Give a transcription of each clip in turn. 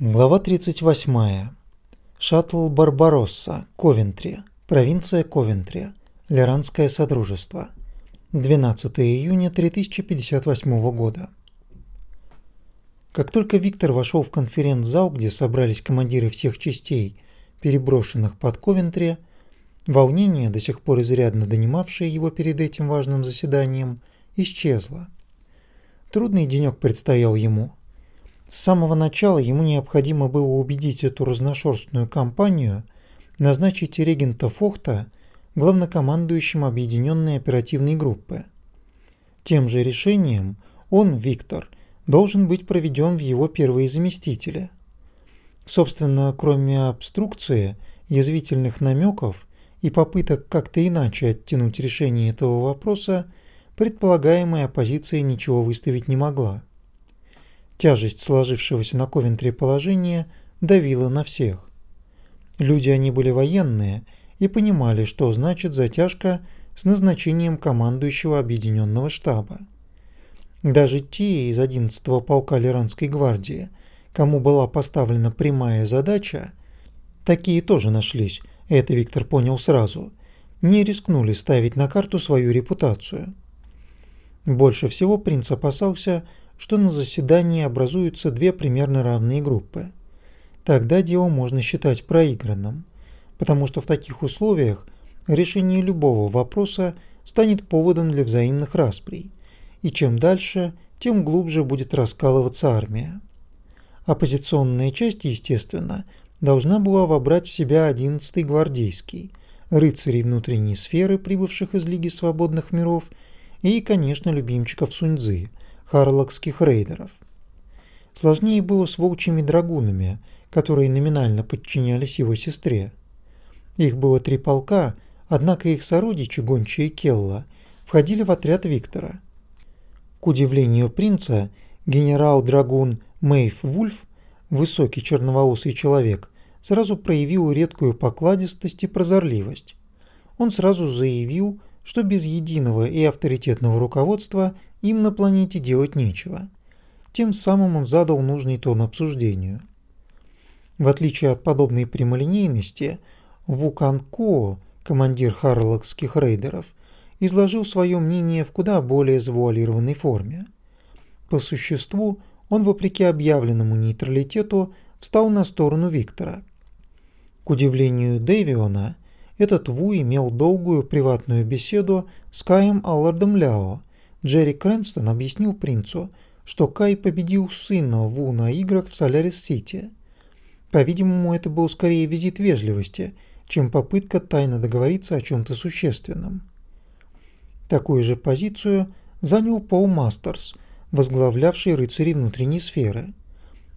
Глава 38. Шаттл Барбаросса, Ковентри, провинция Ковентри, Лиранское Содружество. 12 июня 3058 года. Как только Виктор вошел в конференц-зал, где собрались командиры всех частей, переброшенных под Ковентри, волнение, до сих пор изрядно донимавшее его перед этим важным заседанием, исчезло. Трудный денек предстоял ему – с самого начала ему необходимо было убедить эту разношерстную компанию назначить регента Фохта главнокомандующим объединенной оперативной группы. Тем же решением он, Виктор, должен быть проведен в его первые заместители. Собственно, кроме обструкции, язвительных намеков и попыток как-то иначе оттянуть решение этого вопроса, предполагаемая оппозиция ничего выставить не могла. Тяжесть сложившегося на Ковентре положения давила на всех. Люди они были военные и понимали, что значит затяжка с назначением командующего объединенного штаба. Даже те из 11-го полка Лиранской гвардии, кому была поставлена прямая задача, такие тоже нашлись, это Виктор понял сразу, не рискнули ставить на карту свою репутацию. Больше всего принц опасался, что на заседании образуются две примерно равные группы. Тогда дело можно считать проигранным, потому что в таких условиях решение любого вопроса станет поводом для взаимных расприй, и чем дальше, тем глубже будет раскалываться армия. Оппозиционная часть, естественно, должна была вобрать в себя 11-й гвардейский, рыцарей внутренней сферы, прибывших из Лиги свободных миров, и, конечно, любимчиков Суньцзы, харлокских рейдеров. Сложнее было с волчьими драгунами, которые номинально подчинялись его сестре. Их было три полка, однако их сородичи, гончие Келла, входили в отряд Виктора. К удивлению принца, генерал-драгун Мэйв Вульф, высокий черноволосый человек, сразу проявил редкую покладистость и прозорливость. Он сразу заявил, что без единого и авторитетного руководства им на планете делать нечего. Тем самым он задал нужный тон обсуждению. В отличие от подобной прямолинейности, Вукан Ко, командир харлокских рейдеров, изложил свое мнение в куда более завуалированной форме. По существу, он, вопреки объявленному нейтралитету, встал на сторону Виктора. К удивлению Дэвиона, этот Ву имел долгую приватную беседу с Каем Аллардом Ляо. Джерри Крэнстон объяснил принцу, что Кай победил сына Ву на играх в Солярис-Сити. По-видимому, это был скорее визит вежливости, чем попытка тайно договориться о чем-то существенном. Такую же позицию занял Пол Мастерс, возглавлявший рыцари внутренней сферы.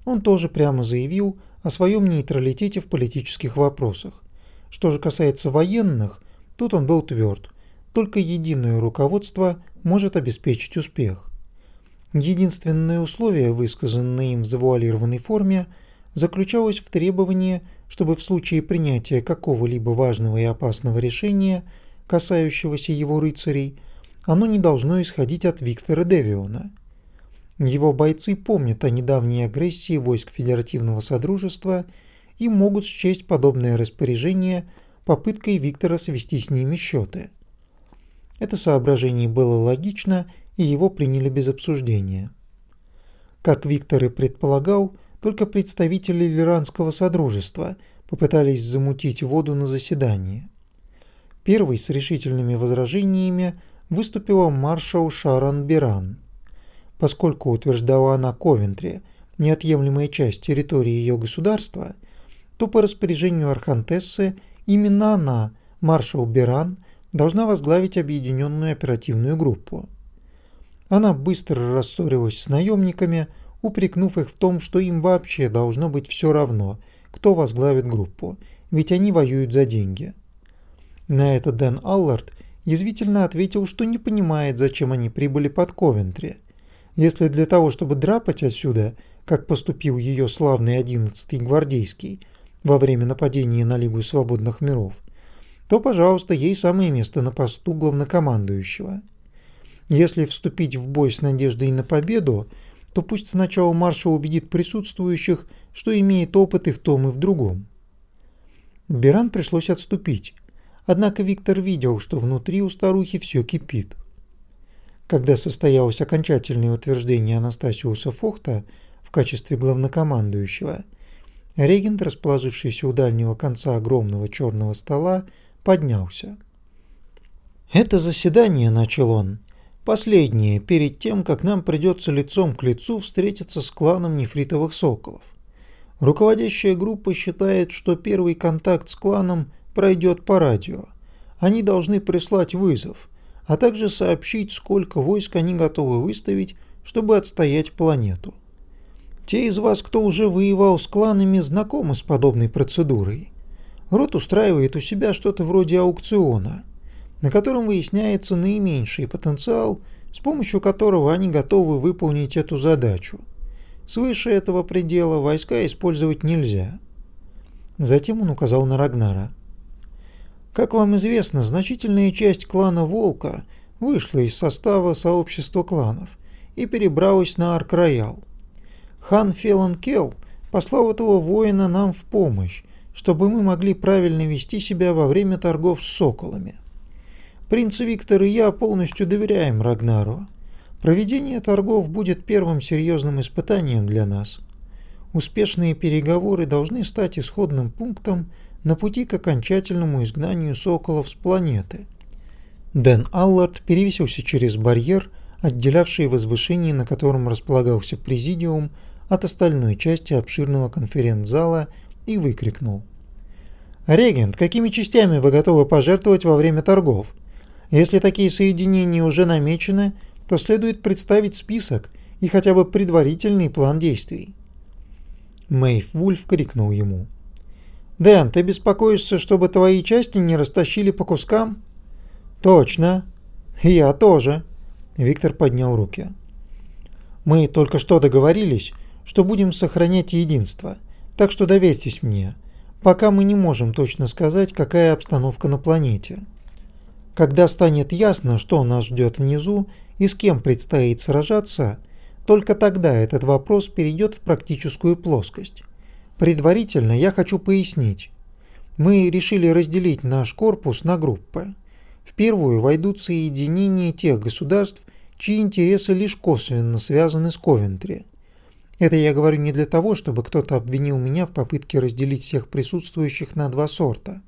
Он тоже прямо заявил о своем нейтралитете в политических вопросах. Что же касается военных, тут он был тверд. Только единое руководство может обеспечить успех. Единственное условие, высказанное им в завуалированной форме, заключалось в требовании, чтобы в случае принятия какого-либо важного и опасного решения, касающегося его рыцарей, оно не должно исходить от Виктора Девиона. Его бойцы помнят о недавней агрессии войск Федеративного Содружества и могут счесть подобное распоряжение попыткой Виктора свести с ними счеты. Это соображение было логично, и его приняли без обсуждения. Как Виктор и предполагал, только представители Лиранского Содружества попытались замутить воду на заседании. Первый с решительными возражениями выступила маршал Шаран Биран. Поскольку, утверждала она Ковентри, неотъемлемая часть территории ее государства – то по распоряжению Архантессы именно она, маршал Беран, должна возглавить объединенную оперативную группу. Она быстро рассорилась с наемниками, упрекнув их в том, что им вообще должно быть все равно, кто возглавит группу, ведь они воюют за деньги. На это Дэн Аллард язвительно ответил, что не понимает, зачем они прибыли под Ковентри. Если для того, чтобы драпать отсюда, как поступил ее славный одиннадцатый гвардейский, во время нападения на Лигу Свободных Миров, то, пожалуйста, ей самое место на посту главнокомандующего. Если вступить в бой с надеждой на победу, то пусть сначала маршал убедит присутствующих, что имеет опыт и в том, и в другом. Беран пришлось отступить, однако Виктор видел, что внутри у старухи все кипит. Когда состоялось окончательное утверждение Анастасиуса Фохта в качестве главнокомандующего, регент, расположившийся у дальнего конца огромного черного стола, поднялся. «Это заседание», — начал он, — «последнее, перед тем, как нам придется лицом к лицу встретиться с кланом нефритовых соколов. Руководящая группа считает, что первый контакт с кланом пройдет по радио. Они должны прислать вызов, а также сообщить, сколько войск они готовы выставить, чтобы отстоять планету. Те из вас, кто уже воевал с кланами, знакомы с подобной процедурой. Рот устраивает у себя что-то вроде аукциона – на котором выясняется наименьший потенциал, с помощью которого они готовы выполнить эту задачу. Свыше этого предела войска использовать нельзя. Затем он указал на Рагнара. Как вам известно, значительная часть клана Волка вышла из состава сообщества кланов и перебралась на Арк-Роял. Хан Фелан Келл послал этого воина нам в помощь, чтобы мы могли правильно вести себя во время торгов с соколами. Принц Виктор и я полностью доверяем Рагнару. Проведение торгов будет первым серьезным испытанием для нас. Успешные переговоры должны стать исходным пунктом на пути к окончательному изгнанию соколов с планеты. Дэн Аллард перевесился через барьер, отделявший возвышение, на котором располагался президиум, от остальной части обширного конференц-зала и выкрикнул. «Регент, какими частями вы готовы пожертвовать во время торгов?» Если такие соединения уже намечены, то следует представить список и хотя бы предварительный план действий. Мэйв Вульф крикнул ему. «Дэн, ты беспокоишься, чтобы твои части не растащили по кускам?» «Точно. Я тоже». Виктор поднял руки. «Мы только что договорились, что будем сохранять единство, так что доверьтесь мне. Пока мы не можем точно сказать, какая обстановка на планете». Когда станет ясно, что нас ждет внизу и с кем предстоит сражаться, только тогда этот вопрос перейдет в практическую плоскость. Предварительно я хочу пояснить. Мы решили разделить наш корпус на группы. В первую войдут соединения тех государств, чьи интересы лишь косвенно связаны с Ковентри. Это я говорю не для того, чтобы кто-то обвинил меня в попытке разделить всех присутствующих на два сорта.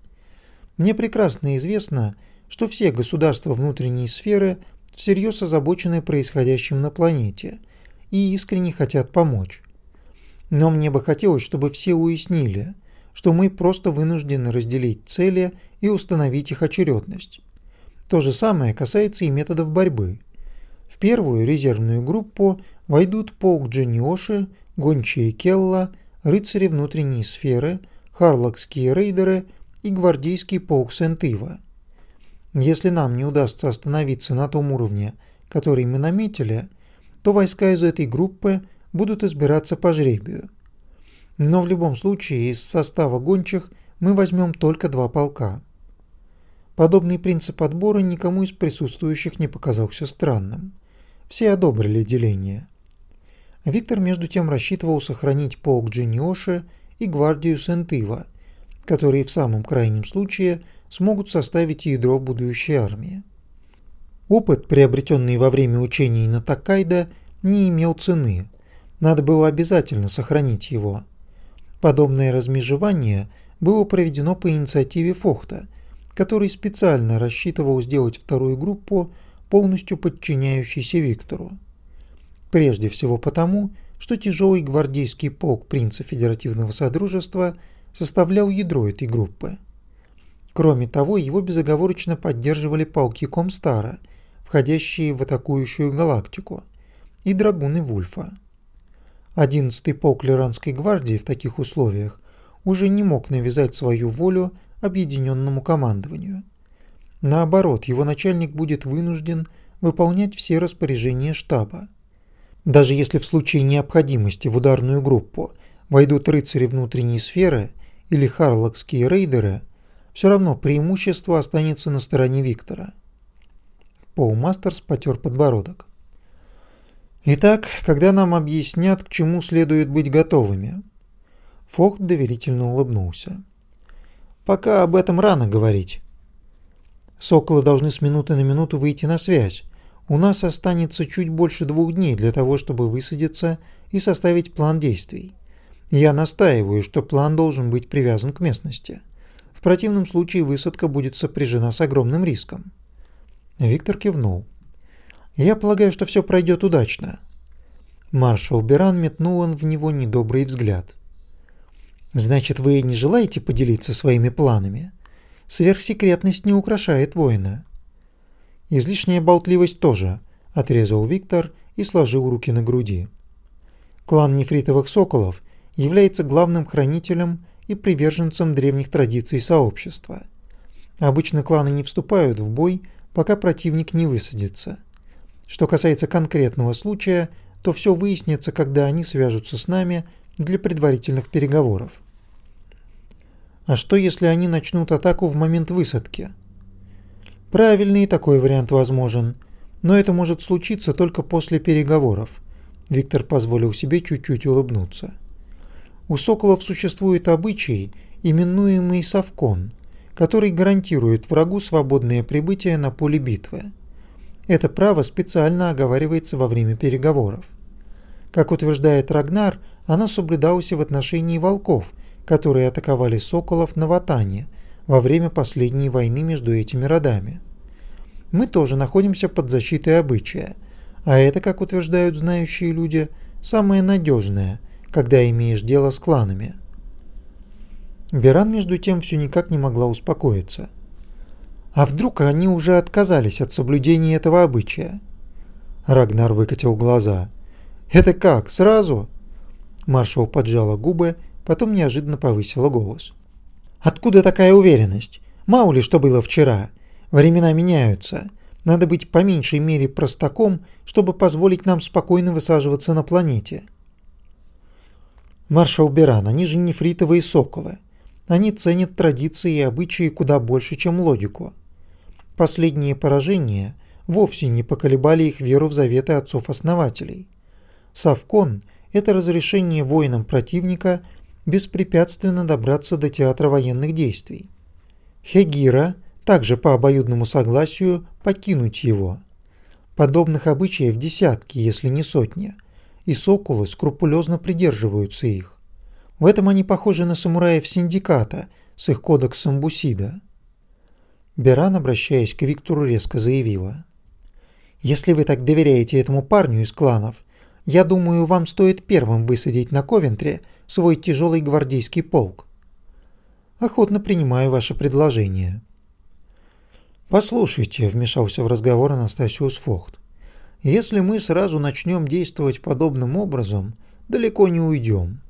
Мне прекрасно известно, что все государства внутренней сферы всерьез озабочены происходящим на планете и искренне хотят помочь. Но мне бы хотелось, чтобы все уяснили, что мы просто вынуждены разделить цели и установить их очередность. То же самое касается и методов борьбы. В первую резервную группу войдут полк Джениоши, гончие Келла, рыцари внутренней сферы, харлокские рейдеры и гвардейский полк Сент-Ива. Если нам не удастся остановиться на том уровне, который мы наметили, то войска из этой группы будут избираться по жребию. Но в любом случае из состава гончих мы возьмем только два полка. Подобный принцип отбора никому из присутствующих не показался странным. Все одобрили деление. Виктор между тем рассчитывал сохранить полк Джиниоши и гвардию Сент-Ива, которые в самом крайнем случае – смогут составить ядро будущей армии. Опыт, приобретенный во время учений на Такайда, не имел цены. Надо было обязательно сохранить его. Подобное размежевание было проведено по инициативе Фохта, который специально рассчитывал сделать вторую группу полностью подчиняющейся Виктору. Прежде всего потому, что тяжелый гвардейский полк принца Федеративного Содружества составлял ядро этой группы. Кроме того, его безоговорочно поддерживали полки Комстара, входящие в атакующую галактику, и драгуны Вульфа. Одиннадцатый полк Лиранской гвардии в таких условиях уже не мог навязать свою волю объединенному командованию. Наоборот, его начальник будет вынужден выполнять все распоряжения штаба. Даже если в случае необходимости в ударную группу войдут рыцари внутренней сферы или харлокские рейдеры – все равно преимущество останется на стороне Виктора. Пол Мастерс потер подбородок. Итак, когда нам объяснят, к чему следует быть готовыми? Фохт доверительно улыбнулся. Пока об этом рано говорить. Соколы должны с минуты на минуту выйти на связь. У нас останется чуть больше двух дней для того, чтобы высадиться и составить план действий. Я настаиваю, что план должен быть привязан к местности. В противном случае высадка будет сопряжена с огромным риском. Виктор кивнул. Я полагаю, что все пройдет удачно. Маршал Беран метнул он в него недобрый взгляд. Значит, вы не желаете поделиться своими планами? Сверхсекретность не украшает воина. Излишняя болтливость тоже, отрезал Виктор и сложил руки на груди. Клан нефритовых соколов является главным хранителем и приверженцем древних традиций сообщества. Обычно кланы не вступают в бой, пока противник не высадится. Что касается конкретного случая, то все выяснится, когда они свяжутся с нами для предварительных переговоров. А что, если они начнут атаку в момент высадки? Правильный такой вариант возможен, но это может случиться только после переговоров. Виктор позволил себе чуть-чуть улыбнуться. У соколов существует обычай, именуемый совкон, который гарантирует врагу свободное прибытие на поле битвы. Это право специально оговаривается во время переговоров. Как утверждает Рагнар, оно соблюдалось и в отношении волков, которые атаковали соколов на Ватане во время последней войны между этими родами. Мы тоже находимся под защитой обычая, а это, как утверждают знающие люди, самое надежное, когда имеешь дело с кланами. Беран между тем все никак не могла успокоиться – а вдруг они уже отказались от соблюдения этого обычая? Рагнар выкатил глаза. «Это как, сразу?» Маршал поджала губы, потом неожиданно повысила голос. «Откуда такая уверенность? Мало ли что было вчера. Времена меняются. Надо быть по меньшей мере простаком, чтобы позволить нам спокойно высаживаться на планете». «Маршал Беран, они же нефритовые соколы. Они ценят традиции и обычаи куда больше, чем логику. Последние поражения вовсе не поколебали их веру в заветы отцов-основателей. Савкон – это разрешение воинам противника беспрепятственно добраться до театра военных действий. Хегира – также по обоюдному согласию покинуть его. Подобных обычаев десятки, если не сотни, и соколы скрупулезно придерживаются их. В этом они похожи на самураев синдиката с их кодексом Бусида – Беран, обращаясь к Виктору, резко заявила. «Если вы так доверяете этому парню из кланов, я думаю, вам стоит первым высадить на Ковентре свой тяжелый гвардейский полк. Охотно принимаю ваше предложение». «Послушайте», – вмешался в разговор Анастасиус Фохт, – «если мы сразу начнем действовать подобным образом, далеко не уйдем».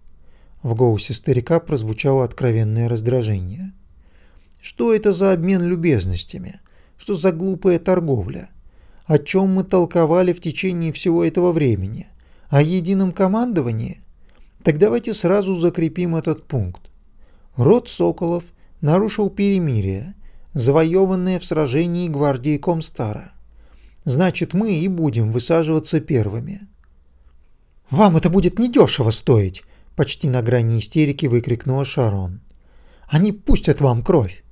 В голосе старика прозвучало откровенное раздражение. Что это за обмен любезностями? Что за глупая торговля? О чем мы толковали в течение всего этого времени? О едином командовании? Так давайте сразу закрепим этот пункт. Род Соколов нарушил перемирие, завоеванное в сражении гвардии Комстара. Значит, мы и будем высаживаться первыми. «Вам это будет недешево стоить!» – почти на грани истерики выкрикнула Шарон. «Они пустят вам кровь!»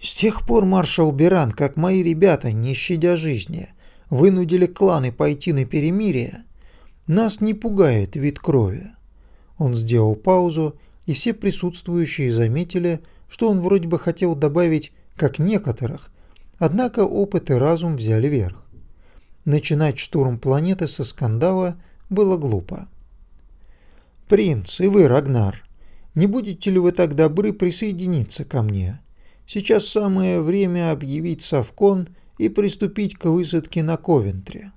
С тех пор, маршал Беран, как мои ребята, не щадя жизни, вынудили кланы пойти на перемирие, нас не пугает вид крови. Он сделал паузу, и все присутствующие заметили, что он вроде бы хотел добавить «как некоторых», однако опыт и разум взяли верх. Начинать штурм планеты со скандала было глупо. «Принц, и вы, Рагнар, не будете ли вы так добры присоединиться ко мне?» Сейчас самое время объявить Совкон и приступить к высадке на Ковентре.